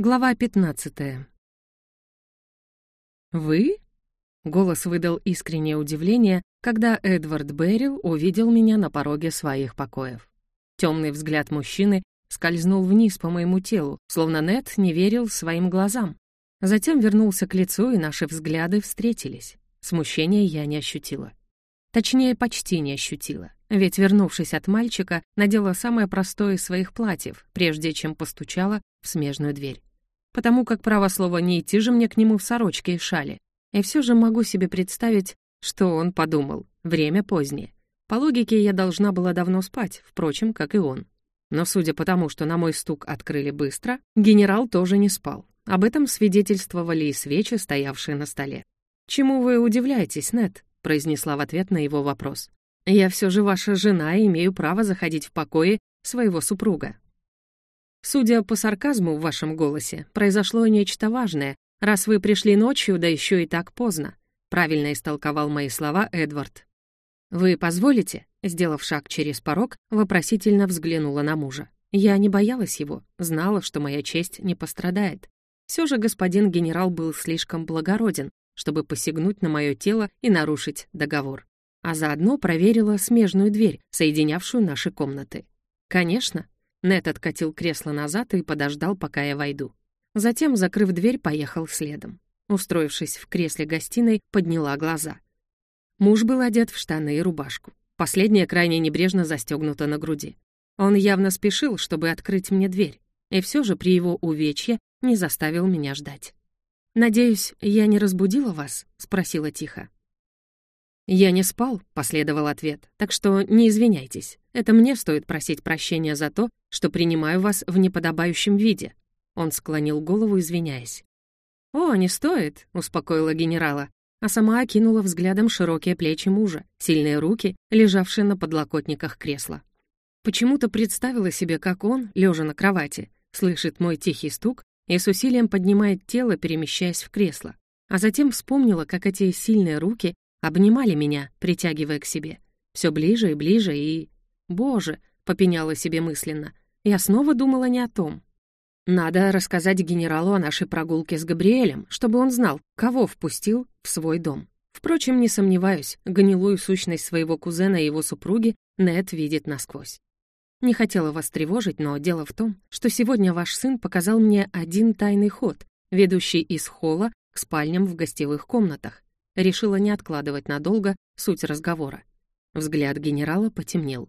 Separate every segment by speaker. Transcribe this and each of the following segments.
Speaker 1: Глава 15. «Вы?» — голос выдал искреннее удивление, когда Эдвард Беррил увидел меня на пороге своих покоев. Темный взгляд мужчины скользнул вниз по моему телу, словно Нед не верил своим глазам. Затем вернулся к лицу, и наши взгляды встретились. Смущения я не ощутила. Точнее, почти не ощутила. Ведь, вернувшись от мальчика, надела самое простое из своих платьев, прежде чем постучала в смежную дверь потому как, право слова, не идти же мне к нему в сорочке и шале. И все же могу себе представить, что он подумал. Время позднее. По логике, я должна была давно спать, впрочем, как и он. Но судя по тому, что на мой стук открыли быстро, генерал тоже не спал. Об этом свидетельствовали и свечи, стоявшие на столе. «Чему вы удивляетесь, Нет? произнесла в ответ на его вопрос. «Я все же ваша жена и имею право заходить в покое своего супруга. Судя по сарказму в вашем голосе, произошло нечто важное, раз вы пришли ночью, да еще и так поздно. Правильно истолковал мои слова Эдвард. Вы позволите? Сделав шаг через порог, вопросительно взглянула на мужа. Я не боялась его, знала, что моя честь не пострадает. Все же господин генерал был слишком благороден, чтобы посягнуть на мое тело и нарушить договор. А заодно проверила смежную дверь, соединявшую наши комнаты. Конечно, Нет откатил кресло назад и подождал, пока я войду. Затем, закрыв дверь, поехал следом. Устроившись в кресле гостиной, подняла глаза. Муж был одет в штаны и рубашку. Последняя крайне небрежно застегнута на груди. Он явно спешил, чтобы открыть мне дверь, и все же при его увечье не заставил меня ждать. «Надеюсь, я не разбудила вас?» — спросила тихо. «Я не спал», — последовал ответ, «так что не извиняйтесь. Это мне стоит просить прощения за то, что принимаю вас в неподобающем виде». Он склонил голову, извиняясь. «О, не стоит», — успокоила генерала, а сама окинула взглядом широкие плечи мужа, сильные руки, лежавшие на подлокотниках кресла. Почему-то представила себе, как он, лежа на кровати, слышит мой тихий стук и с усилием поднимает тело, перемещаясь в кресло. А затем вспомнила, как эти сильные руки обнимали меня, притягивая к себе. Все ближе и ближе, и... Боже, попеняла себе мысленно. Я снова думала не о том. Надо рассказать генералу о нашей прогулке с Габриэлем, чтобы он знал, кого впустил в свой дом. Впрочем, не сомневаюсь, гнилую сущность своего кузена и его супруги Нед видит насквозь. Не хотела вас тревожить, но дело в том, что сегодня ваш сын показал мне один тайный ход, ведущий из холла к спальням в гостевых комнатах. Решила не откладывать надолго суть разговора. Взгляд генерала потемнел.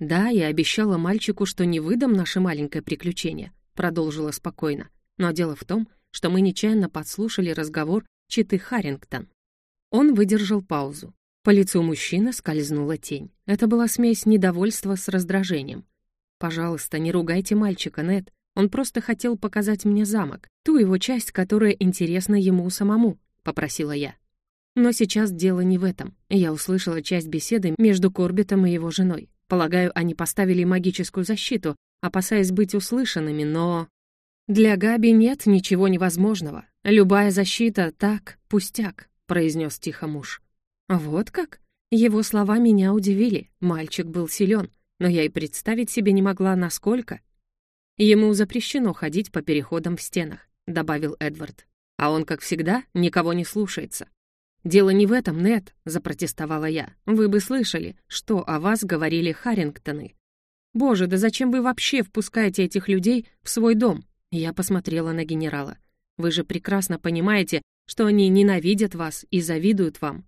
Speaker 1: «Да, я обещала мальчику, что не выдам наше маленькое приключение», продолжила спокойно. «Но дело в том, что мы нечаянно подслушали разговор Читы Харрингтон». Он выдержал паузу. По лицу мужчины скользнула тень. Это была смесь недовольства с раздражением. «Пожалуйста, не ругайте мальчика, Нед. Он просто хотел показать мне замок, ту его часть, которая интересна ему самому», — попросила я. Но сейчас дело не в этом. Я услышала часть беседы между Корбитом и его женой. Полагаю, они поставили магическую защиту, опасаясь быть услышанными, но... «Для Габи нет ничего невозможного. Любая защита — так, пустяк», — произнес тихо муж. «Вот как?» Его слова меня удивили. Мальчик был силен, но я и представить себе не могла, насколько. «Ему запрещено ходить по переходам в стенах», — добавил Эдвард. «А он, как всегда, никого не слушается. «Дело не в этом, Нет, запротестовала я. «Вы бы слышали, что о вас говорили Харрингтоны. Боже, да зачем вы вообще впускаете этих людей в свой дом?» Я посмотрела на генерала. «Вы же прекрасно понимаете, что они ненавидят вас и завидуют вам.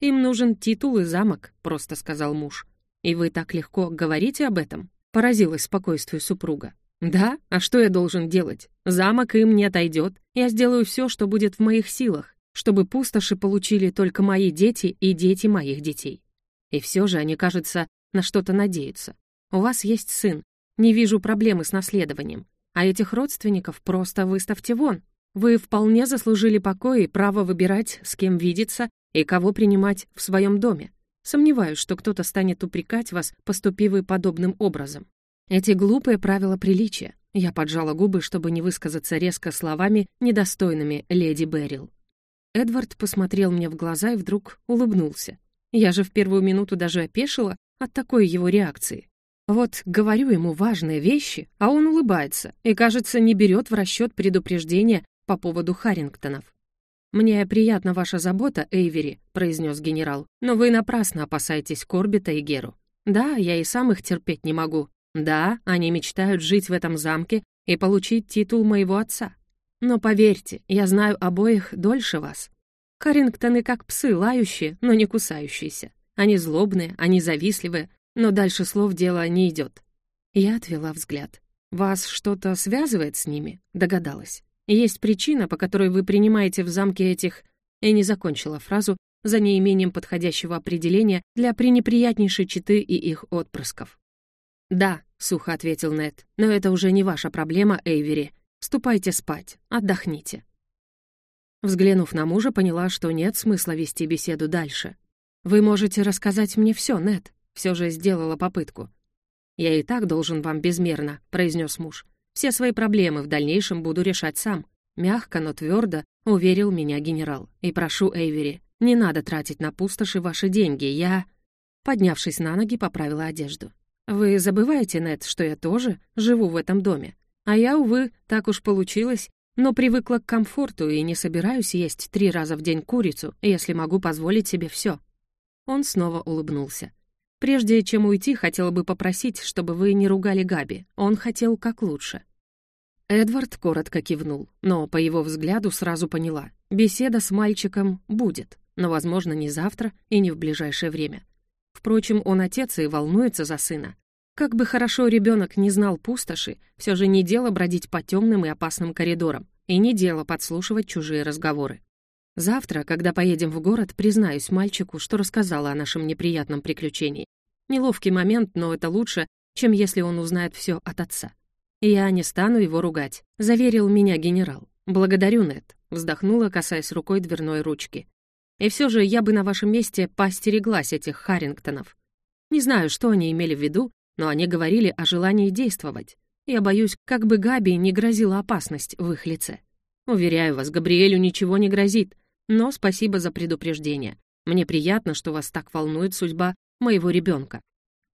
Speaker 1: Им нужен титул и замок», — просто сказал муж. «И вы так легко говорите об этом?» Поразилась спокойствию супруга. «Да? А что я должен делать? Замок им не отойдет. Я сделаю все, что будет в моих силах чтобы пустоши получили только мои дети и дети моих детей. И все же они, кажется, на что-то надеются. У вас есть сын. Не вижу проблемы с наследованием. А этих родственников просто выставьте вон. Вы вполне заслужили покой и право выбирать, с кем видеться и кого принимать в своем доме. Сомневаюсь, что кто-то станет упрекать вас, поступив вы подобным образом. Эти глупые правила приличия. Я поджала губы, чтобы не высказаться резко словами, недостойными леди Беррил. Эдвард посмотрел мне в глаза и вдруг улыбнулся. Я же в первую минуту даже опешила от такой его реакции. Вот говорю ему важные вещи, а он улыбается и, кажется, не берет в расчет предупреждения по поводу Харрингтонов. «Мне приятна ваша забота, Эйвери», — произнес генерал, «но вы напрасно опасаетесь Корбита и Геру. Да, я и сам их терпеть не могу. Да, они мечтают жить в этом замке и получить титул моего отца. Но поверьте, я знаю обоих дольше вас. Харрингтоны как псы, лающие, но не кусающиеся. Они злобные, они завистливые, но дальше слов дело не идет. Я отвела взгляд. «Вас что-то связывает с ними?» — догадалась. Есть причина, по которой вы принимаете в замке этих...» И не закончила фразу за неимением подходящего определения для пренеприятнейшей читы и их отпрысков. «Да», — сухо ответил Нед, — «но это уже не ваша проблема, Эйвери. Ступайте спать, отдохните». Взглянув на мужа, поняла, что нет смысла вести беседу дальше. «Вы можете рассказать мне все, Нед», — все же сделала попытку. «Я и так должен вам безмерно», — произнес муж. Все свои проблемы в дальнейшем буду решать сам. Мягко, но твердо уверил меня генерал. И прошу, Эйвери, не надо тратить на пустоши ваши деньги, я...» Поднявшись на ноги, поправила одежду. «Вы забываете, Нед, что я тоже живу в этом доме? А я, увы, так уж получилось, но привыкла к комфорту и не собираюсь есть три раза в день курицу, если могу позволить себе все. Он снова улыбнулся. Прежде чем уйти, хотела бы попросить, чтобы вы не ругали Габи. Он хотел как лучше». Эдвард коротко кивнул, но по его взгляду сразу поняла. Беседа с мальчиком будет, но, возможно, не завтра и не в ближайшее время. Впрочем, он отец и волнуется за сына. Как бы хорошо ребенок не знал пустоши, все же не дело бродить по темным и опасным коридорам, и не дело подслушивать чужие разговоры. Завтра, когда поедем в город, признаюсь мальчику, что рассказала о нашем неприятном приключении. Неловкий момент, но это лучше, чем если он узнает все от отца. «Я не стану его ругать», — заверил меня генерал. «Благодарю, Нет», — вздохнула, касаясь рукой дверной ручки. «И все же я бы на вашем месте постереглась этих Харрингтонов. Не знаю, что они имели в виду, но они говорили о желании действовать. Я боюсь, как бы Габи не грозила опасность в их лице. Уверяю вас, Габриэлю ничего не грозит, но спасибо за предупреждение. Мне приятно, что вас так волнует судьба моего ребенка.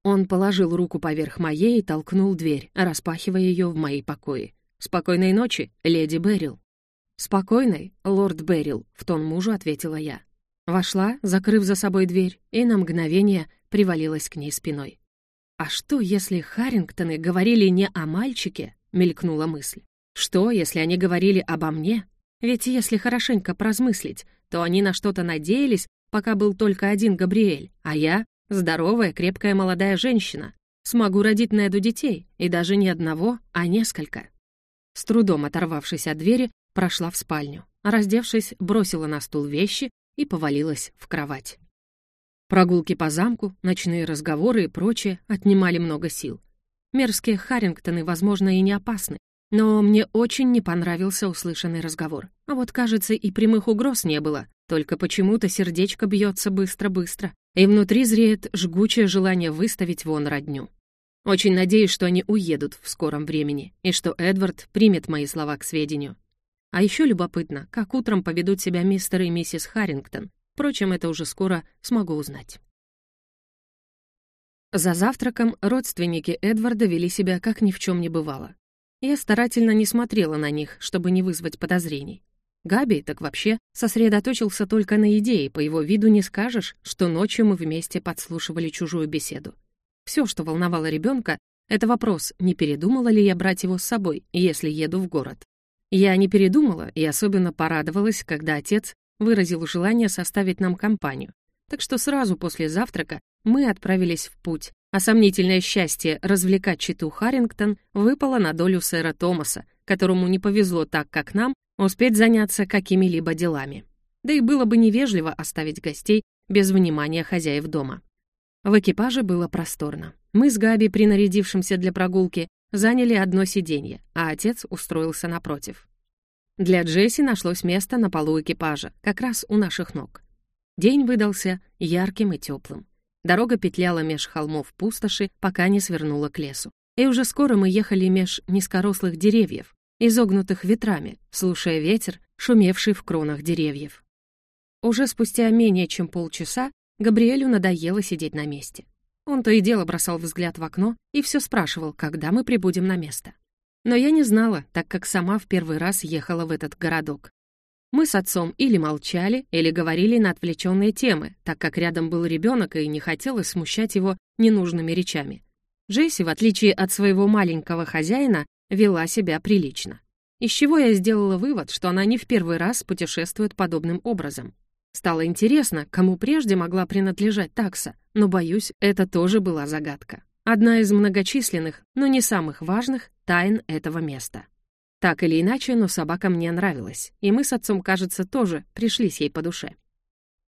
Speaker 1: Он положил руку поверх моей и толкнул дверь, распахивая ее в мои покои. «Спокойной ночи, леди Беррил». «Спокойной, лорд Беррил», — в тон мужу ответила я. Вошла, закрыв за собой дверь, и на мгновение привалилась к ней спиной. «А что, если Харрингтоны говорили не о мальчике?» — мелькнула мысль. «Что, если они говорили обо мне? Ведь если хорошенько прозмыслить, то они на что-то надеялись, пока был только один Габриэль, а я — здоровая, крепкая молодая женщина. Смогу родить Неду детей, и даже не одного, а несколько. С трудом оторвавшись от двери, прошла в спальню. Раздевшись, бросила на стул вещи и повалилась в кровать. Прогулки по замку, ночные разговоры и прочее отнимали много сил. Мерзкие Харрингтоны, возможно, и не опасны, но мне очень не понравился услышанный разговор. А вот, кажется, и прямых угроз не было, только почему-то сердечко бьется быстро-быстро, и внутри зреет жгучее желание выставить вон родню. Очень надеюсь, что они уедут в скором времени, и что Эдвард примет мои слова к сведению. А еще любопытно, как утром поведут себя мистер и миссис Харрингтон. Впрочем, это уже скоро смогу узнать. За завтраком родственники Эдварда вели себя, как ни в чем не бывало. Я старательно не смотрела на них, чтобы не вызвать подозрений. Габи так вообще сосредоточился только на идее, по его виду не скажешь, что ночью мы вместе подслушивали чужую беседу. Все, что волновало ребенка, это вопрос, не передумала ли я брать его с собой, если еду в город. Я не передумала и особенно порадовалась, когда отец выразил желание составить нам компанию. Так что сразу после завтрака мы отправились в путь, а сомнительное счастье развлекать читу Харрингтон выпало на долю сэра Томаса, которому не повезло так, как нам, успеть заняться какими-либо делами. Да и было бы невежливо оставить гостей без внимания хозяев дома. В экипаже было просторно. Мы с Габи, принарядившимся для прогулки, заняли одно сиденье, а отец устроился напротив. Для Джесси нашлось место на полу экипажа, как раз у наших ног. День выдался ярким и теплым. Дорога петляла меж холмов пустоши, пока не свернула к лесу. И уже скоро мы ехали меж низкорослых деревьев, изогнутых ветрами, слушая ветер, шумевший в кронах деревьев. Уже спустя менее чем полчаса Габриэлю надоело сидеть на месте. Он то и дело бросал взгляд в окно и все спрашивал, когда мы прибудем на место. Но я не знала, так как сама в первый раз ехала в этот городок. Мы с отцом или молчали, или говорили на отвлеченные темы, так как рядом был ребенок и не хотелось смущать его ненужными речами. Джесси, в отличие от своего маленького хозяина, вела себя прилично. Из чего я сделала вывод, что она не в первый раз путешествует подобным образом. Стало интересно, кому прежде могла принадлежать такса, но, боюсь, это тоже была загадка. Одна из многочисленных, но не самых важных, тайн этого места. Так или иначе, но собака мне нравилась, и мы с отцом, кажется, тоже пришлись ей по душе.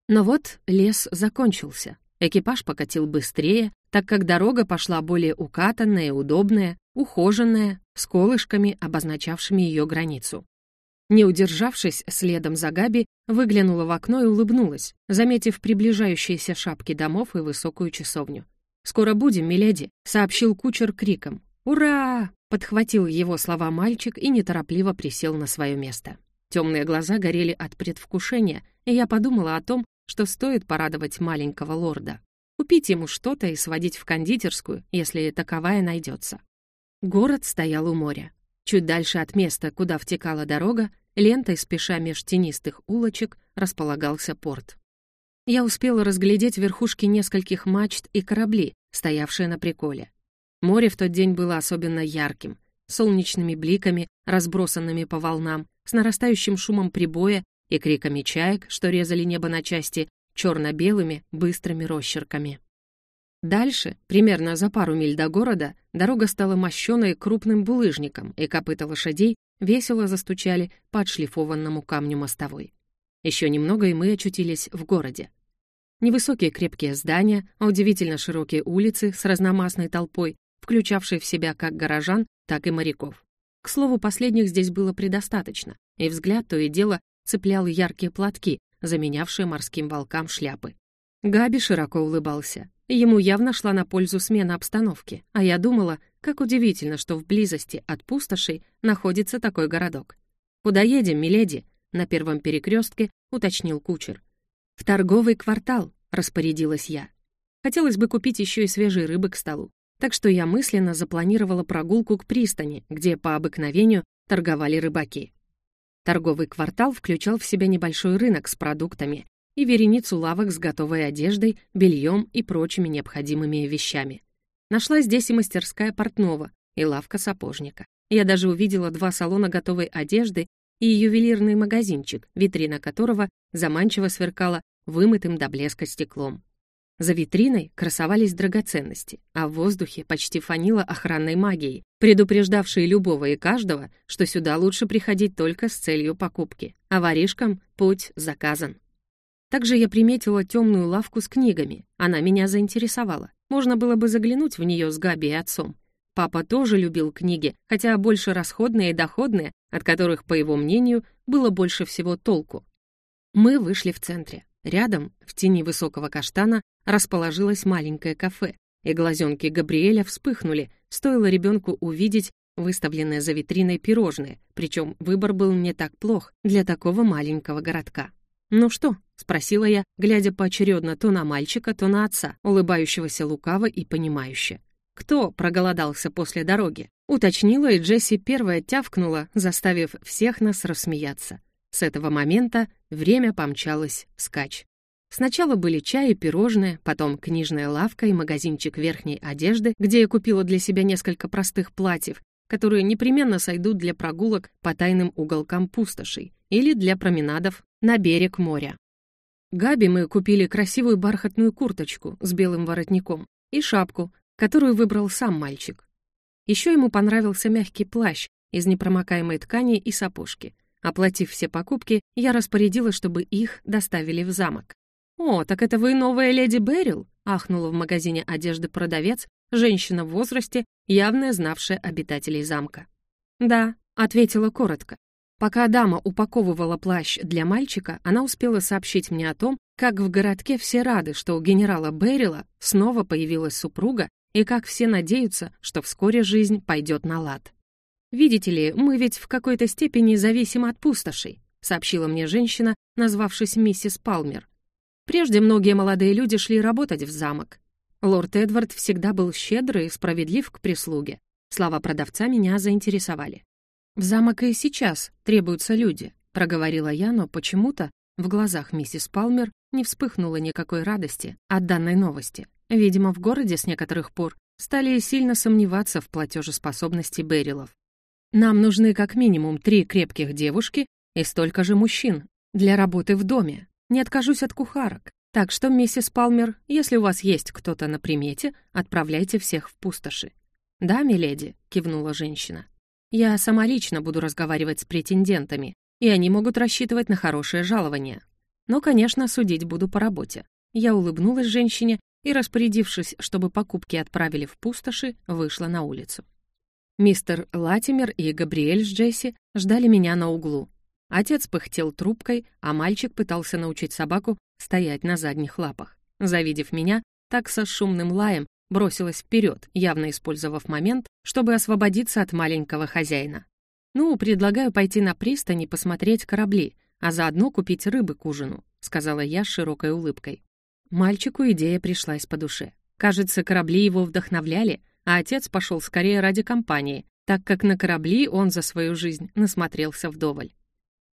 Speaker 1: Но вот лес закончился. Экипаж покатил быстрее, так как дорога пошла более укатанная удобная, ухоженная, с колышками, обозначавшими ее границу. Не удержавшись, следом за Габи, выглянула в окно и улыбнулась, заметив приближающиеся шапки домов и высокую часовню. «Скоро будем, миледи», — сообщил кучер криком. «Ура!» Подхватил его слова мальчик и неторопливо присел на свое место. Темные глаза горели от предвкушения, и я подумала о том, что стоит порадовать маленького лорда. Купить ему что-то и сводить в кондитерскую, если таковая найдется. Город стоял у моря. Чуть дальше от места, куда втекала дорога, лентой спеша меж тенистых улочек, располагался порт. Я успела разглядеть верхушки нескольких мачт и корабли, стоявшие на приколе. Море в тот день было особенно ярким, солнечными бликами, разбросанными по волнам, с нарастающим шумом прибоя и криками чаек, что резали небо на части, черно-белыми, быстрыми росчерками. Дальше, примерно за пару миль до города, дорога стала мощеной крупным булыжником, и копыта лошадей весело застучали по отшлифованному камню мостовой. Еще немного, и мы очутились в городе. Невысокие крепкие здания, удивительно широкие улицы с разномастной толпой, включавший в себя как горожан, так и моряков. К слову, последних здесь было предостаточно, и взгляд то и дело цеплял яркие платки, заменявшие морским волкам шляпы. Габи широко улыбался. Ему явно шла на пользу смена обстановки, а я думала, как удивительно, что в близости от пустошей находится такой городок. «Куда едем, миледи?» — на первом перекрестке уточнил кучер. «В торговый квартал», — распорядилась я. Хотелось бы купить еще и свежей рыбы к столу так что я мысленно запланировала прогулку к пристани, где по обыкновению торговали рыбаки. Торговый квартал включал в себя небольшой рынок с продуктами и вереницу лавок с готовой одеждой, бельем и прочими необходимыми вещами. Нашла здесь и мастерская портного, и лавка сапожника. Я даже увидела два салона готовой одежды и ювелирный магазинчик, витрина которого заманчиво сверкала вымытым до блеска стеклом. За витриной красовались драгоценности, а в воздухе почти фанило охранной магией, предупреждавшей любого и каждого, что сюда лучше приходить только с целью покупки, а воришкам путь заказан. Также я приметила темную лавку с книгами. Она меня заинтересовала. Можно было бы заглянуть в нее с Габи и отцом. Папа тоже любил книги, хотя больше расходные и доходные, от которых, по его мнению, было больше всего толку. Мы вышли в центре. Рядом, в тени высокого каштана, расположилось маленькое кафе, и глазенки Габриэля вспыхнули, стоило ребенку увидеть выставленное за витриной пирожные, причем выбор был не так плох для такого маленького городка. «Ну что?» — спросила я, глядя поочередно то на мальчика, то на отца, улыбающегося лукаво и понимающе. «Кто проголодался после дороги?» — уточнила, и Джесси первая тявкнула, заставив всех нас рассмеяться. С этого момента время помчалось вскачь. Сначала были чай и пирожные, потом книжная лавка и магазинчик верхней одежды, где я купила для себя несколько простых платьев, которые непременно сойдут для прогулок по тайным уголкам пустошей или для променадов на берег моря. Габи мы купили красивую бархатную курточку с белым воротником и шапку, которую выбрал сам мальчик. Еще ему понравился мягкий плащ из непромокаемой ткани и сапожки. Оплатив все покупки, я распорядила, чтобы их доставили в замок. «О, так это вы новая леди Берил?» — ахнула в магазине одежды продавец, женщина в возрасте, явно знавшая обитателей замка. «Да», — ответила коротко. Пока дама упаковывала плащ для мальчика, она успела сообщить мне о том, как в городке все рады, что у генерала Берила снова появилась супруга, и как все надеются, что вскоре жизнь пойдет на лад. «Видите ли, мы ведь в какой-то степени зависимы от пустошей», сообщила мне женщина, назвавшись миссис Палмер. Прежде многие молодые люди шли работать в замок. Лорд Эдвард всегда был щедрый и справедлив к прислуге. Слова продавца меня заинтересовали. «В замок и сейчас требуются люди», — проговорила я, но почему-то в глазах миссис Палмер не вспыхнуло никакой радости от данной новости. Видимо, в городе с некоторых пор стали сильно сомневаться в платежеспособности Берилов. «Нам нужны как минимум три крепких девушки и столько же мужчин для работы в доме. Не откажусь от кухарок. Так что, миссис Палмер, если у вас есть кто-то на примете, отправляйте всех в пустоши». «Да, миледи», — кивнула женщина. «Я сама лично буду разговаривать с претендентами, и они могут рассчитывать на хорошее жалование. Но, конечно, судить буду по работе». Я улыбнулась женщине и, распорядившись, чтобы покупки отправили в пустоши, вышла на улицу. Мистер Латимер и Габриэль с Джесси ждали меня на углу. Отец пыхтел трубкой, а мальчик пытался научить собаку стоять на задних лапах. Завидев меня, такса с шумным лаем бросилась вперед, явно использовав момент, чтобы освободиться от маленького хозяина. «Ну, предлагаю пойти на пристань и посмотреть корабли, а заодно купить рыбы к ужину», — сказала я с широкой улыбкой. Мальчику идея пришлась по душе. Кажется, корабли его вдохновляли, а отец пошел скорее ради компании, так как на корабли он за свою жизнь насмотрелся вдоволь.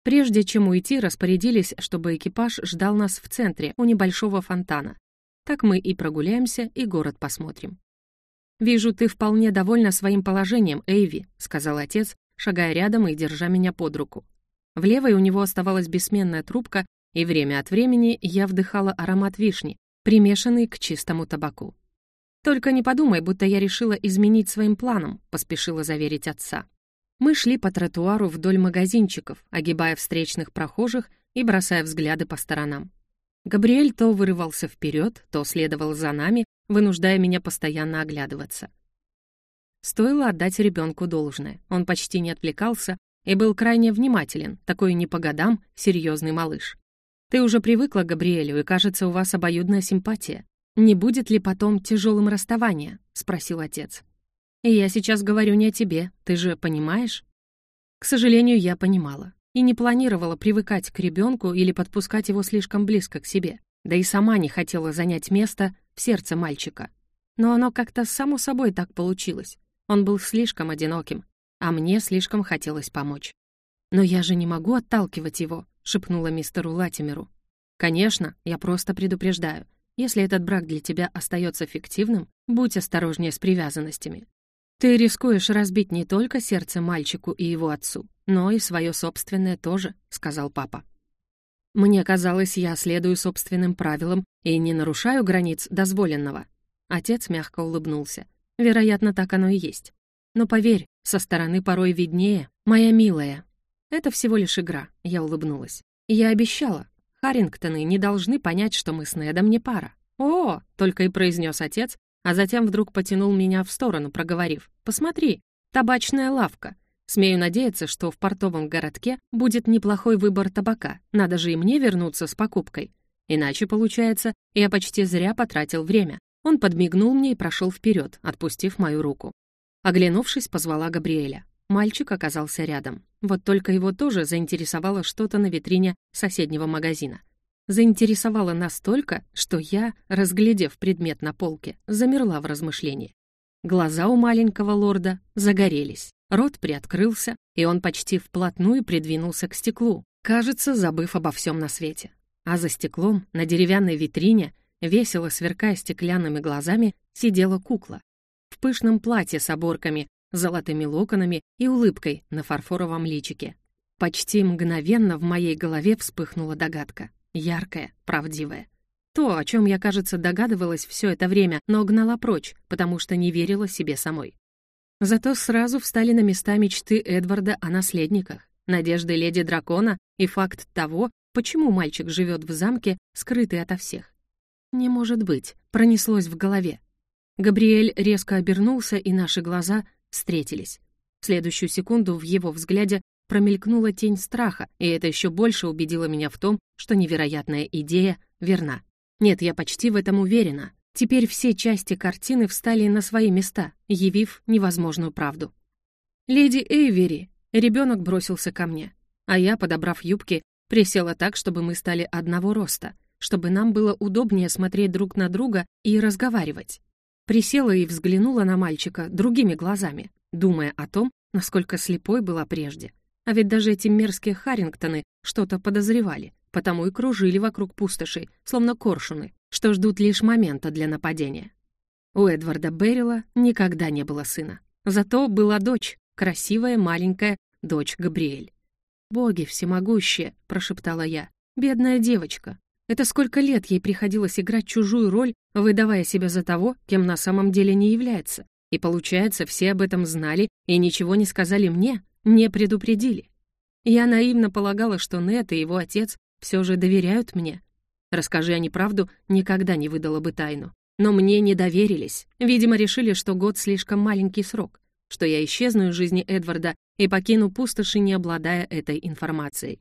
Speaker 1: Прежде чем уйти, распорядились, чтобы экипаж ждал нас в центре, у небольшого фонтана. Так мы и прогуляемся, и город посмотрим. «Вижу, ты вполне довольна своим положением, Эйви», — сказал отец, шагая рядом и держа меня под руку. В левой у него оставалась бессменная трубка, и время от времени я вдыхала аромат вишни, примешанный к чистому табаку. «Только не подумай, будто я решила изменить своим планам», — поспешила заверить отца. Мы шли по тротуару вдоль магазинчиков, огибая встречных прохожих и бросая взгляды по сторонам. Габриэль то вырывался вперед, то следовал за нами, вынуждая меня постоянно оглядываться. Стоило отдать ребенку должное. Он почти не отвлекался и был крайне внимателен, такой не по годам серьезный малыш. Ты уже привыкла к Габриэлю, и, кажется, у вас обоюдная симпатия. Не будет ли потом тяжелым расставание?» — спросил отец. «И я сейчас говорю не о тебе, ты же понимаешь?» К сожалению, я понимала. И не планировала привыкать к ребенку или подпускать его слишком близко к себе. Да и сама не хотела занять место в сердце мальчика. Но оно как-то само собой так получилось. Он был слишком одиноким, а мне слишком хотелось помочь. «Но я же не могу отталкивать его», — шепнула мистеру Латимеру. «Конечно, я просто предупреждаю. Если этот брак для тебя остается фиктивным, будь осторожнее с привязанностями. Ты рискуешь разбить не только сердце мальчику и его отцу, но и свое собственное тоже», — сказал папа. «Мне казалось, я следую собственным правилам и не нарушаю границ дозволенного». Отец мягко улыбнулся. «Вероятно, так оно и есть. Но поверь, со стороны порой виднее, моя милая, «Это всего лишь игра», — я улыбнулась. «Я обещала. Харрингтоны не должны понять, что мы с Недом не пара». «О!» — только и произнес отец, а затем вдруг потянул меня в сторону, проговорив. «Посмотри, табачная лавка. Смею надеяться, что в портовом городке будет неплохой выбор табака. Надо же и мне вернуться с покупкой. Иначе, получается, я почти зря потратил время». Он подмигнул мне и прошел вперед, отпустив мою руку. Оглянувшись, позвала Габриэля. Мальчик оказался рядом. Вот только его тоже заинтересовало что-то на витрине соседнего магазина. Заинтересовало настолько, что я, разглядев предмет на полке, замерла в размышлении. Глаза у маленького лорда загорелись, рот приоткрылся, и он почти вплотную придвинулся к стеклу, кажется, забыв обо всем на свете. А за стеклом, на деревянной витрине, весело сверкая стеклянными глазами, сидела кукла. В пышном платье с оборками, золотыми локонами и улыбкой на фарфоровом личике. Почти мгновенно в моей голове вспыхнула догадка. Яркая, правдивая. То, о чем я, кажется, догадывалась все это время, но гнала прочь, потому что не верила себе самой. Зато сразу встали на места мечты Эдварда о наследниках, надежды леди дракона и факт того, почему мальчик живет в замке, скрытый ото всех. «Не может быть», — пронеслось в голове. Габриэль резко обернулся, и наши глаза встретились. В следующую секунду в его взгляде промелькнула тень страха, и это еще больше убедило меня в том, что невероятная идея верна. Нет, я почти в этом уверена. Теперь все части картины встали на свои места, явив невозможную правду. «Леди Эйвери!» Ребенок бросился ко мне, а я, подобрав юбки, присела так, чтобы мы стали одного роста, чтобы нам было удобнее смотреть друг на друга и разговаривать. Присела и взглянула на мальчика другими глазами, думая о том, насколько слепой была прежде. А ведь даже эти мерзкие Харрингтоны что-то подозревали, потому и кружили вокруг пустоши, словно коршуны, что ждут лишь момента для нападения. У Эдварда Беррила никогда не было сына. Зато была дочь, красивая маленькая дочь Габриэль. «Боги всемогущие!» — прошептала я. «Бедная девочка! Это сколько лет ей приходилось играть чужую роль, выдавая себя за того, кем на самом деле не является. И получается, все об этом знали и ничего не сказали мне, не предупредили. Я наивно полагала, что Нет и его отец все же доверяют мне. Расскажи они правду, никогда не выдала бы тайну. Но мне не доверились. Видимо, решили, что год слишком маленький срок, что я исчезну из жизни Эдварда и покину пустоши, не обладая этой информацией.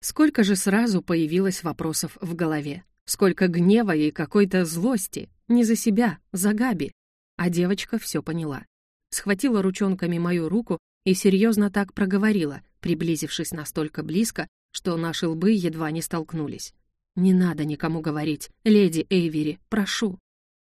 Speaker 1: Сколько же сразу появилось вопросов в голове. Сколько гнева и какой-то злости. Не за себя, за Габи. А девочка все поняла. Схватила ручонками мою руку и серьезно так проговорила, приблизившись настолько близко, что наши лбы едва не столкнулись. «Не надо никому говорить, леди Эйвери, прошу».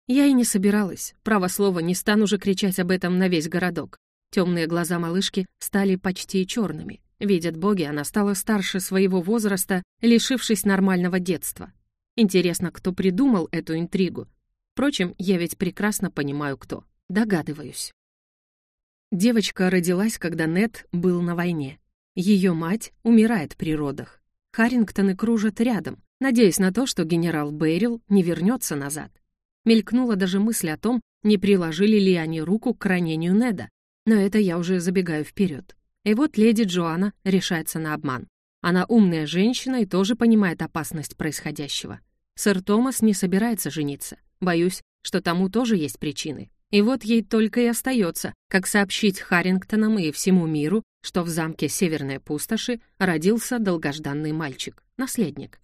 Speaker 1: Я и не собиралась, право слово, не стану же кричать об этом на весь городок. Темные глаза малышки стали почти черными. Видят боги, она стала старше своего возраста, лишившись нормального детства. Интересно, кто придумал эту интригу? Впрочем, я ведь прекрасно понимаю, кто. Догадываюсь. Девочка родилась, когда Нет был на войне. Ее мать умирает при родах. Харрингтоны кружат рядом, надеясь на то, что генерал Бэрил не вернется назад. Мелькнула даже мысль о том, не приложили ли они руку к ранению Неда. Но это я уже забегаю вперед. И вот леди Джоанна решается на обман. Она умная женщина и тоже понимает опасность происходящего. Сэр Томас не собирается жениться. Боюсь, что тому тоже есть причины. И вот ей только и остается, как сообщить Харрингтонам и всему миру, что в замке Северной Пустоши родился долгожданный мальчик, наследник.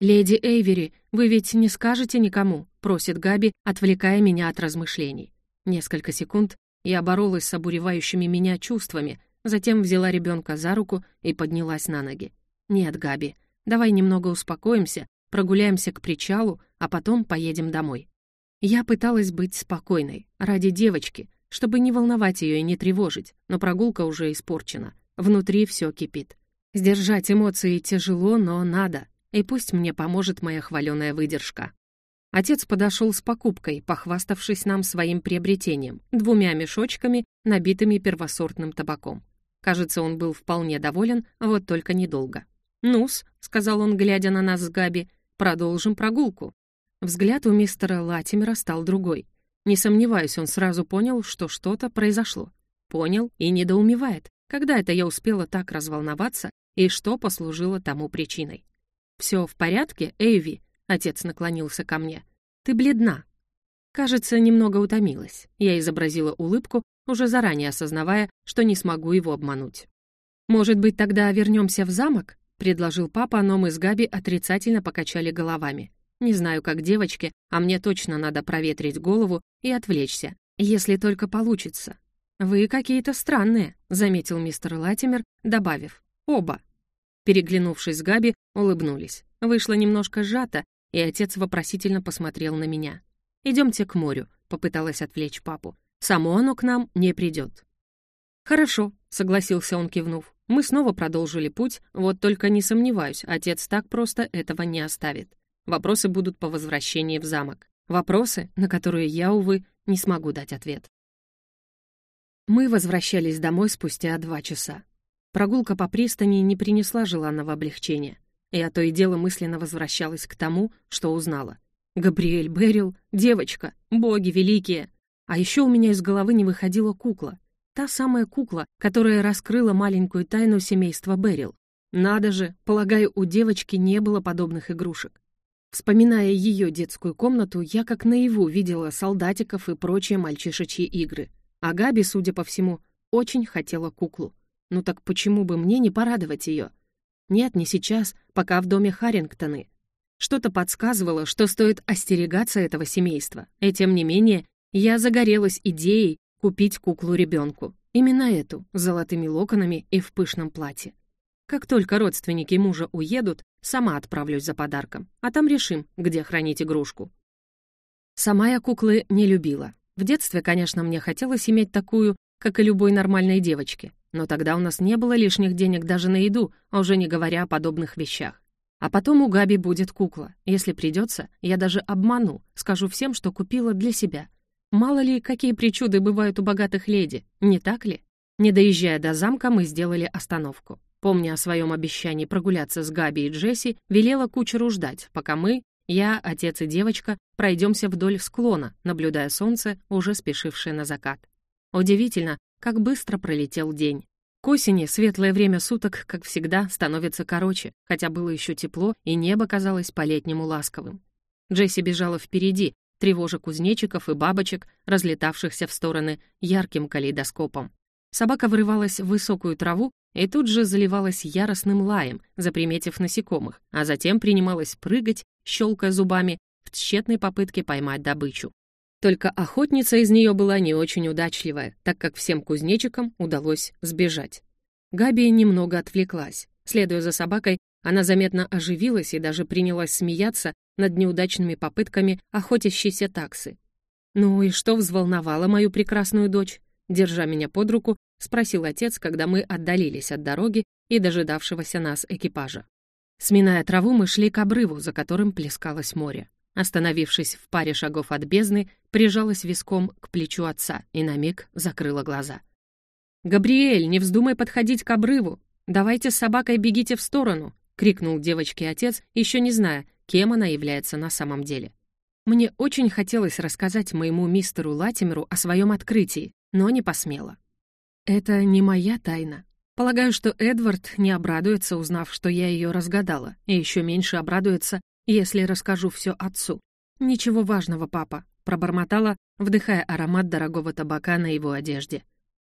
Speaker 1: «Леди Эйвери, вы ведь не скажете никому?» — просит Габи, отвлекая меня от размышлений. Несколько секунд я боролась с обуревающими меня чувствами, Затем взяла ребенка за руку и поднялась на ноги. «Нет, Габи, давай немного успокоимся, прогуляемся к причалу, а потом поедем домой». Я пыталась быть спокойной, ради девочки, чтобы не волновать ее и не тревожить, но прогулка уже испорчена. Внутри все кипит. Сдержать эмоции тяжело, но надо. И пусть мне поможет моя хваленая выдержка. Отец подошел с покупкой, похваставшись нам своим приобретением — двумя мешочками, набитыми первосортным табаком. Кажется, он был вполне доволен, вот только недолго. «Ну-с», — сказал он, глядя на нас с Габи, — «продолжим прогулку». Взгляд у мистера Латимера стал другой. Не сомневаюсь, он сразу понял, что что-то произошло. Понял и недоумевает, когда это я успела так разволноваться и что послужило тому причиной. «Все в порядке, Эйви?» — отец наклонился ко мне. «Ты бледна». Кажется, немного утомилась. Я изобразила улыбку, уже заранее осознавая, что не смогу его обмануть. «Может быть, тогда вернемся в замок?» — предложил папа, но мы с Габи отрицательно покачали головами. Не знаю, как девочки, а мне точно надо проветрить голову и отвлечься, если только получится. «Вы какие-то странные», — заметил мистер Латимер, добавив. «Оба». Переглянувшись с Габи, улыбнулись. Вышло немножко сжато, и отец вопросительно посмотрел на меня. «Идемте к морю», — попыталась отвлечь папу. Само оно к нам не придет. «Хорошо», — согласился он, кивнув. «Мы снова продолжили путь, вот только не сомневаюсь, отец так просто этого не оставит. Вопросы будут по возвращении в замок. Вопросы, на которые я, увы, не смогу дать ответ». Мы возвращались домой спустя два часа. Прогулка по пристани не принесла желанного облегчения. Я то и дело мысленно возвращалась к тому, что узнала. Габриэль Берил, девочка, боги великие. А еще у меня из головы не выходила кукла. Та самая кукла, которая раскрыла маленькую тайну семейства Берил. Надо же, полагаю, у девочки не было подобных игрушек. Вспоминая ее детскую комнату, я как наяву видела солдатиков и прочие мальчишечьи игры. А Габи, судя по всему, очень хотела куклу. Ну так почему бы мне не порадовать ее? Нет, не сейчас, пока в доме Харрингтоны. Что-то подсказывало, что стоит остерегаться этого семейства. И тем не менее, я загорелась идеей купить куклу ребенку. Именно эту, с золотыми локонами и в пышном платье. Как только родственники мужа уедут, сама отправлюсь за подарком, а там решим, где хранить игрушку. Сама я куклы не любила. В детстве, конечно, мне хотелось иметь такую, как и любой нормальной девочке, но тогда у нас не было лишних денег даже на еду, а уже не говоря о подобных вещах. А потом у Габи будет кукла. Если придется, я даже обману, скажу всем, что купила для себя. Мало ли, какие причуды бывают у богатых леди, не так ли? Не доезжая до замка, мы сделали остановку. Помня о своем обещании прогуляться с Габи и Джесси, велела кучеру ждать, пока мы, я, отец и девочка, пройдемся вдоль склона, наблюдая солнце, уже спешившее на закат. Удивительно, как быстро пролетел день. К осени светлое время суток, как всегда, становится короче, хотя было еще тепло, и небо казалось по-летнему ласковым. Джесси бежала впереди, тревожа кузнечиков и бабочек, разлетавшихся в стороны ярким калейдоскопом. Собака вырывалась в высокую траву и тут же заливалась яростным лаем, заприметив насекомых, а затем принималась прыгать, щелкая зубами, в тщетной попытке поймать добычу. Только охотница из нее была не очень удачливая, так как всем кузнечикам удалось сбежать. Габи немного отвлеклась. Следуя за собакой, она заметно оживилась и даже принялась смеяться над неудачными попытками охотящейся таксы. «Ну и что взволновало мою прекрасную дочь?» Держа меня под руку, спросил отец, когда мы отдалились от дороги и дожидавшегося нас экипажа. Сминая траву, мы шли к обрыву, за которым плескалось море. Остановившись в паре шагов от бездны, прижалась виском к плечу отца и на миг закрыла глаза. «Габриэль, не вздумай подходить к обрыву! Давайте с собакой бегите в сторону!» — крикнул девочке отец, еще не зная, кем она является на самом деле. Мне очень хотелось рассказать моему мистеру Латимеру о своем открытии, но не посмела. Это не моя тайна. Полагаю, что Эдвард не обрадуется, узнав, что я ее разгадала, и еще меньше обрадуется, если расскажу все отцу. Ничего важного, папа, пробормотала, вдыхая аромат дорогого табака на его одежде.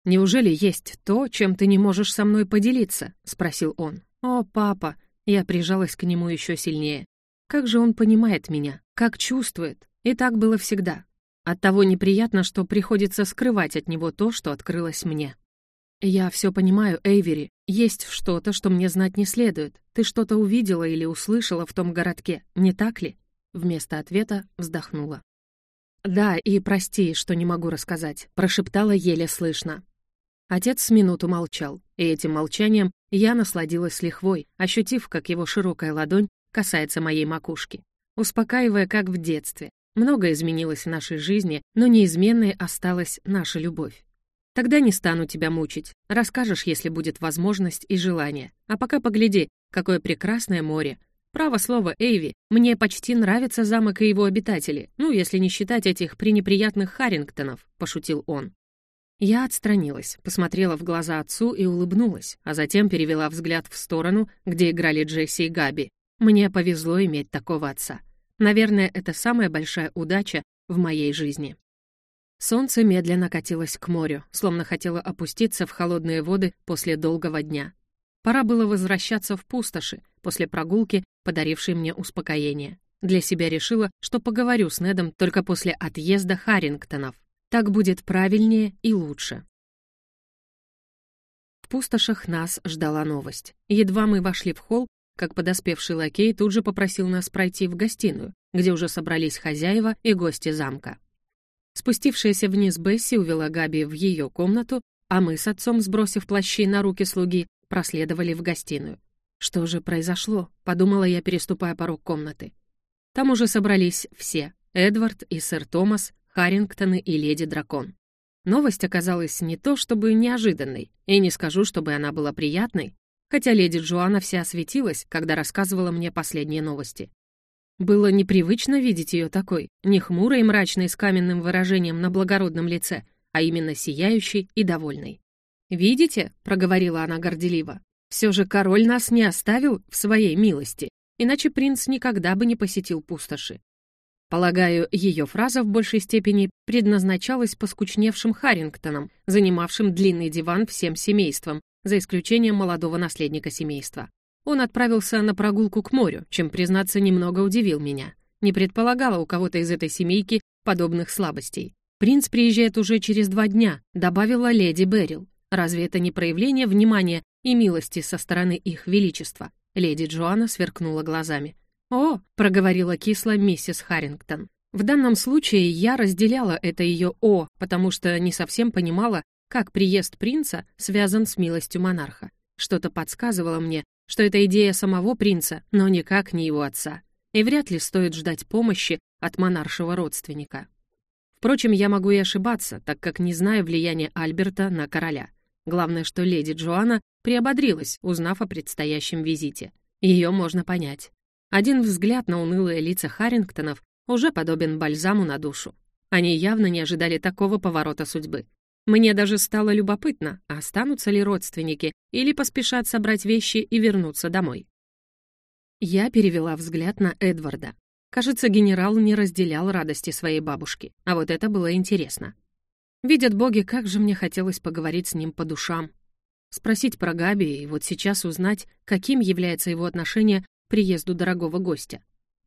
Speaker 1: «Неужели есть то, чем ты не можешь со мной поделиться?» — спросил он. «О, папа!» Я прижалась к нему еще сильнее. «Как же он понимает меня, как чувствует. И так было всегда. Оттого неприятно, что приходится скрывать от него то, что открылось мне. «Я все понимаю, Эйвери. Есть что-то, что мне знать не следует. Ты что-то увидела или услышала в том городке, не так ли?» Вместо ответа вздохнула. «Да, и прости, что не могу рассказать», — прошептала еле слышно. Отец с минуту молчал, и этим молчанием я насладилась лихвой, ощутив, как его широкая ладонь касается моей макушки, успокаивая, как в детстве. Многое изменилось в нашей жизни, но неизменной осталась наша любовь. Тогда не стану тебя мучить. Расскажешь, если будет возможность и желание. А пока погляди, какое прекрасное море. Право слово, Эйви, мне почти нравится замок и его обитатели, ну, если не считать этих пренеприятных Харрингтонов», — пошутил он. Я отстранилась, посмотрела в глаза отцу и улыбнулась, а затем перевела взгляд в сторону, где играли Джесси и Габи. Мне повезло иметь такого отца. Наверное, это самая большая удача в моей жизни. Солнце медленно катилось к морю, словно хотело опуститься в холодные воды после долгого дня. Пора было возвращаться в пустоши, после прогулки, подарившей мне успокоение. Для себя решила, что поговорю с Недом только после отъезда Харрингтонов. Так будет правильнее и лучше. В пустошах нас ждала новость. Едва мы вошли в холл, как подоспевший лакей тут же попросил нас пройти в гостиную, где уже собрались хозяева и гости замка. Спустившаяся вниз Бесси увела Габи в ее комнату, а мы с отцом, сбросив плащи на руки слуги, проследовали в гостиную. «Что же произошло?» — подумала я, переступая порог комнаты. Там уже собрались все — Эдвард и сэр Томас, Харрингтоны и леди Дракон. Новость оказалась не то чтобы неожиданной, и не скажу, чтобы она была приятной, хотя леди Джоанна вся осветилась, когда рассказывала мне последние новости. Было непривычно видеть ее такой, не хмурой и мрачной с каменным выражением на благородном лице, а именно сияющей и довольной. «Видите?» — проговорила она горделиво. «Все же король нас не оставил в своей милости, иначе принц никогда бы не посетил пустоши. Полагаю, ее фраза в большей степени предназначалась поскучневшим Харрингтонам, занимавшим длинный диван всем семейством, за исключением молодого наследника семейства. Он отправился на прогулку к морю, чем, признаться, немного удивил меня. Не предполагала у кого-то из этой семейки подобных слабостей. «Принц приезжает уже через два дня», — добавила леди Беррил. «Разве это не проявление внимания и милости со стороны их величества. Леди Джоанна сверкнула глазами. «О!» — проговорила кисло миссис Харрингтон. В данном случае я разделяла это ее «о», потому что не совсем понимала, как приезд принца связан с милостью монарха. Что-то подсказывало мне, что это идея самого принца, но никак не его отца. И вряд ли стоит ждать помощи от монаршего родственника. Впрочем, я могу и ошибаться, так как не знаю влияния Альберта на короля. Главное, что леди Джоанна приободрилась, узнав о предстоящем визите. Ее можно понять. Один взгляд на унылые лица Харрингтонов уже подобен бальзаму на душу. Они явно не ожидали такого поворота судьбы. Мне даже стало любопытно, останутся ли родственники или поспешат собрать вещи и вернуться домой. Я перевела взгляд на Эдварда. Кажется, генерал не разделял радости своей бабушки, а вот это было интересно. Видят боги, как же мне хотелось поговорить с ним по душам. Спросить про Габи и вот сейчас узнать, каким является его отношение к приезду дорогого гостя.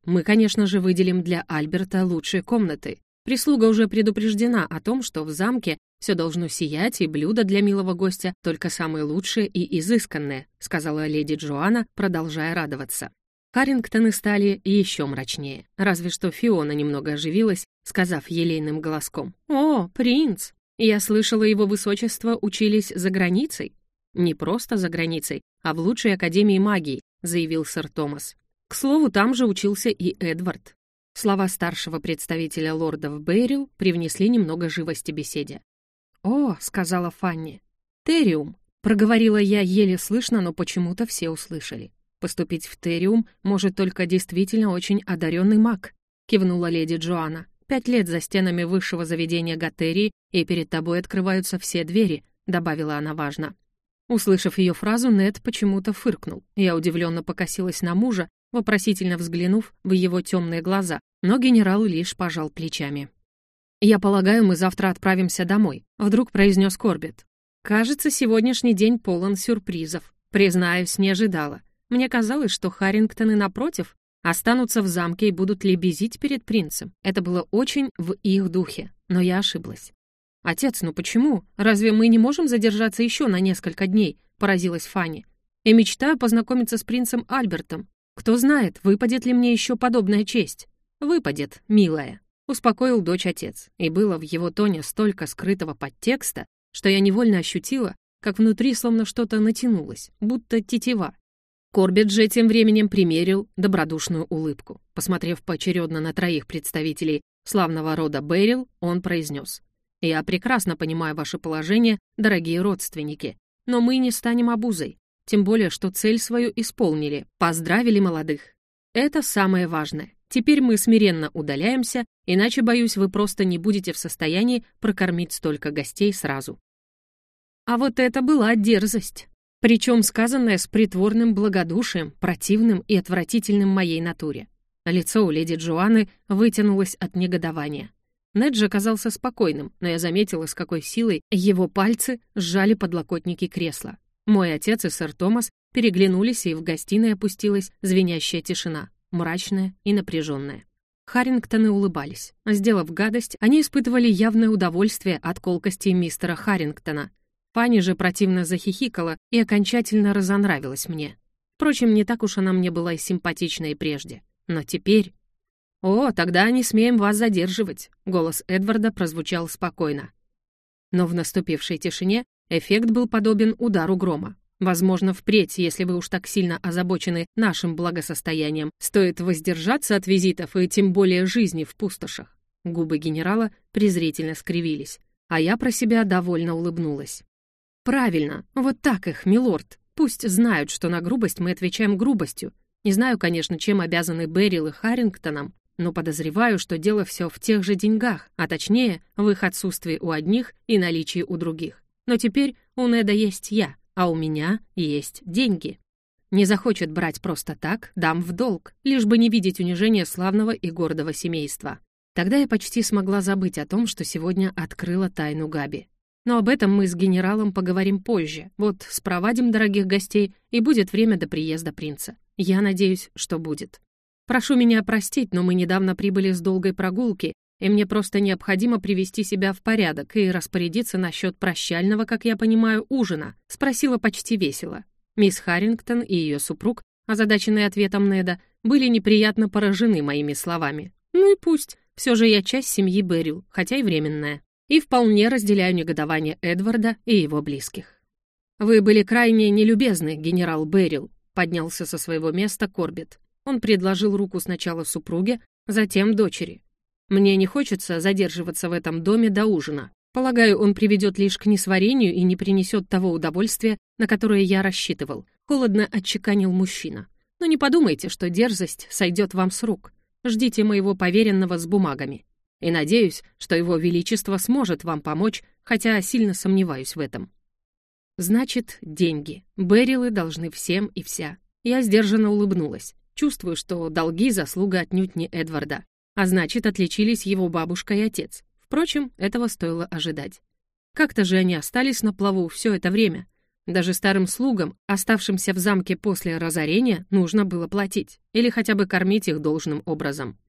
Speaker 1: Мы, конечно же, выделим для Альберта лучшие комнаты. Прислуга уже предупреждена о том, что в замке все должно сиять, и блюда для милого гостя только самые лучшие и изысканные», сказала леди Джоанна, продолжая радоваться. Харрингтоны стали еще мрачнее, разве что Фиона немного оживилась, сказав елейным голоском «О, принц! Я слышала, его высочество учились за границей». «Не просто за границей, а в лучшей академии магии», заявил сэр Томас. К слову, там же учился и Эдвард. Слова старшего представителя лордов Бэрил привнесли немного живости беседе. «О», — сказала Фанни. «Териум», — проговорила я еле слышно, но почему-то все услышали. «Поступить в Териум может только действительно очень одаренный маг», — кивнула леди Джоанна. «Пять лет за стенами высшего заведения Гатерии, и перед тобой открываются все двери», — добавила она важно. Услышав ее фразу, Нед почему-то фыркнул. Я удивленно покосилась на мужа, вопросительно взглянув в его темные глаза, но генерал лишь пожал плечами. «Я полагаю, мы завтра отправимся домой», — вдруг произнес Корбет. «Кажется, сегодняшний день полон сюрпризов. Признаюсь, не ожидала. Мне казалось, что Харрингтоны, напротив, останутся в замке и будут лебезить перед принцем. Это было очень в их духе, но я ошиблась. «Отец, ну почему? Разве мы не можем задержаться еще на несколько дней?» — поразилась Фанни. «И мечтаю познакомиться с принцем Альбертом. Кто знает, выпадет ли мне еще подобная честь?» «Выпадет, милая». Успокоил дочь отец, и было в его тоне столько скрытого подтекста, что я невольно ощутила, как внутри словно что-то натянулось, будто тетива. Корбет же тем временем примерил добродушную улыбку. Посмотрев поочередно на троих представителей славного рода Бэрил, он произнес. «Я прекрасно понимаю ваше положение, дорогие родственники, но мы не станем обузой, тем более, что цель свою исполнили, поздравили молодых. Это самое важное. Теперь мы смиренно удаляемся, иначе, боюсь, вы просто не будете в состоянии прокормить столько гостей сразу. А вот это была дерзость. Причем сказанная с притворным благодушием, противным и отвратительным моей натуре. Лицо у леди Джоанны вытянулось от негодования. Нед же казался спокойным, но я заметила, с какой силой его пальцы сжали подлокотники кресла. Мой отец и сэр Томас переглянулись, и в гостиной опустилась звенящая тишина мрачная и напряженная. Харрингтоны улыбались. Сделав гадость, они испытывали явное удовольствие от колкости мистера Харрингтона. Фанни же противно захихикала и окончательно разонравилась мне. Впрочем, не так уж она мне была и симпатична и прежде. Но теперь... «О, тогда не смеем вас задерживать», — голос Эдварда прозвучал спокойно. Но в наступившей тишине эффект был подобен удару грома. Возможно, впредь, если вы уж так сильно озабочены нашим благосостоянием, стоит воздержаться от визитов и тем более жизни в пустошах». Губы генерала презрительно скривились, а я про себя довольно улыбнулась. «Правильно, вот так их, милорд. Пусть знают, что на грубость мы отвечаем грубостью. Не знаю, конечно, чем обязаны Беррил и Харрингтонам, но подозреваю, что дело все в тех же деньгах, а точнее, в их отсутствии у одних и наличии у других. Но теперь у Неда есть я, а у меня есть деньги. Не захочет брать просто так, дам в долг, лишь бы не видеть унижения славного и гордого семейства. Тогда я почти смогла забыть о том, что сегодня открыла тайну Габи. Но об этом мы с генералом поговорим позже. Вот спровадим дорогих гостей, и будет время до приезда принца. Я надеюсь, что будет. Прошу меня простить, но мы недавно прибыли с долгой прогулки, и мне просто необходимо привести себя в порядок и распорядиться насчет прощального, как я понимаю, ужина», — спросила почти весело. Мисс Харрингтон и ее супруг, озадаченные ответом Неда, были неприятно поражены моими словами. «Ну и пусть. Все же я часть семьи Берил, хотя и временная. И вполне разделяю негодование Эдварда и его близких». «Вы были крайне нелюбезны, генерал Берил», — поднялся со своего места Корбет. Он предложил руку сначала супруге, затем дочери. Мне не хочется задерживаться в этом доме до ужина. Полагаю, он приведет лишь к несварению и не принесет того удовольствия, на которое я рассчитывал. Холодно отчеканил мужчина. Но не подумайте, что дерзость сойдет вам с рук. Ждите моего поверенного с бумагами. И надеюсь, что его величество сможет вам помочь, хотя сильно сомневаюсь в этом. Значит, деньги. Берилы должны всем и вся. Я сдержанно улыбнулась. Чувствую, что долги — заслуга отнюдь не Эдварда а значит, отличились его бабушка и отец. Впрочем, этого стоило ожидать. Как-то же они остались на плаву все это время. Даже старым слугам, оставшимся в замке после разорения, нужно было платить, или хотя бы кормить их должным образом.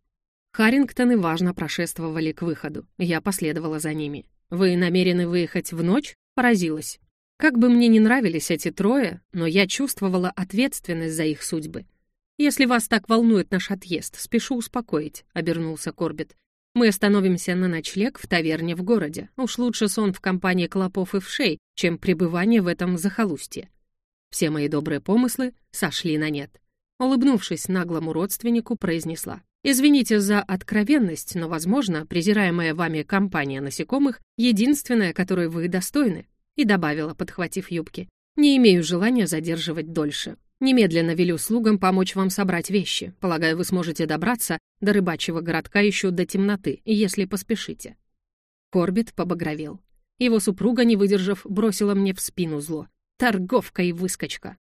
Speaker 1: Харрингтоны важно прошествовали к выходу. Я последовала за ними. «Вы намерены выехать в ночь?» Поразилась. Как бы мне не нравились эти трое, но я чувствовала ответственность за их судьбы. «Если вас так волнует наш отъезд, спешу успокоить», — обернулся Корбет. «Мы остановимся на ночлег в таверне в городе. Уж лучше сон в компании клопов и вшей, чем пребывание в этом захолустье». Все мои добрые помыслы сошли на нет. Улыбнувшись наглому родственнику, произнесла. «Извините за откровенность, но, возможно, презираемая вами компания насекомых — единственная, которой вы достойны», и добавила, подхватив юбки. «Не имею желания задерживать дольше. Немедленно велю слугам помочь вам собрать вещи. Полагаю, вы сможете добраться до рыбачьего городка еще до темноты, если поспешите». Корбет побагровел. Его супруга, не выдержав, бросила мне в спину зло. Торговка и выскочка.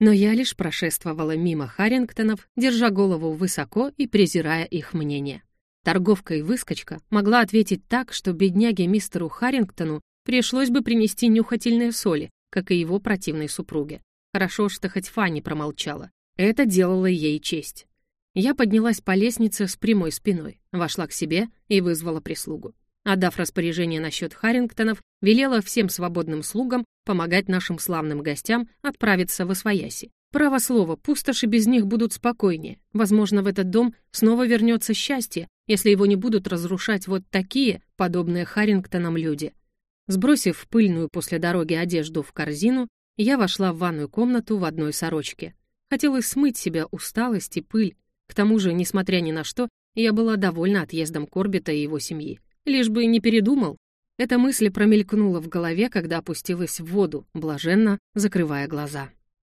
Speaker 1: Но я лишь прошествовала мимо Харрингтонов, держа голову высоко и презирая их мнение. Торговка и выскочка могла ответить так, что бедняге мистеру Харрингтону пришлось бы принести нюхательные соли, как и его противной супруге. Хорошо, что хоть Фанни промолчала. Это делало ей честь. Я поднялась по лестнице с прямой спиной, вошла к себе и вызвала прислугу. Отдав распоряжение насчет Харрингтонов, велела всем свободным слугам помогать нашим славным гостям отправиться в Освояси. Право слово, пустоши без них будут спокойнее. Возможно, в этот дом снова вернется счастье, если его не будут разрушать вот такие, подобные Харрингтонам люди. Сбросив пыльную после дороги одежду в корзину, я вошла в ванную комнату в одной сорочке. Хотелось смыть себя усталость и пыль. К тому же, несмотря ни на что, я была довольна отъездом Корбита и его семьи. Лишь бы не передумал. Эта мысль промелькнула в голове, когда опустилась в воду, блаженно закрывая глаза.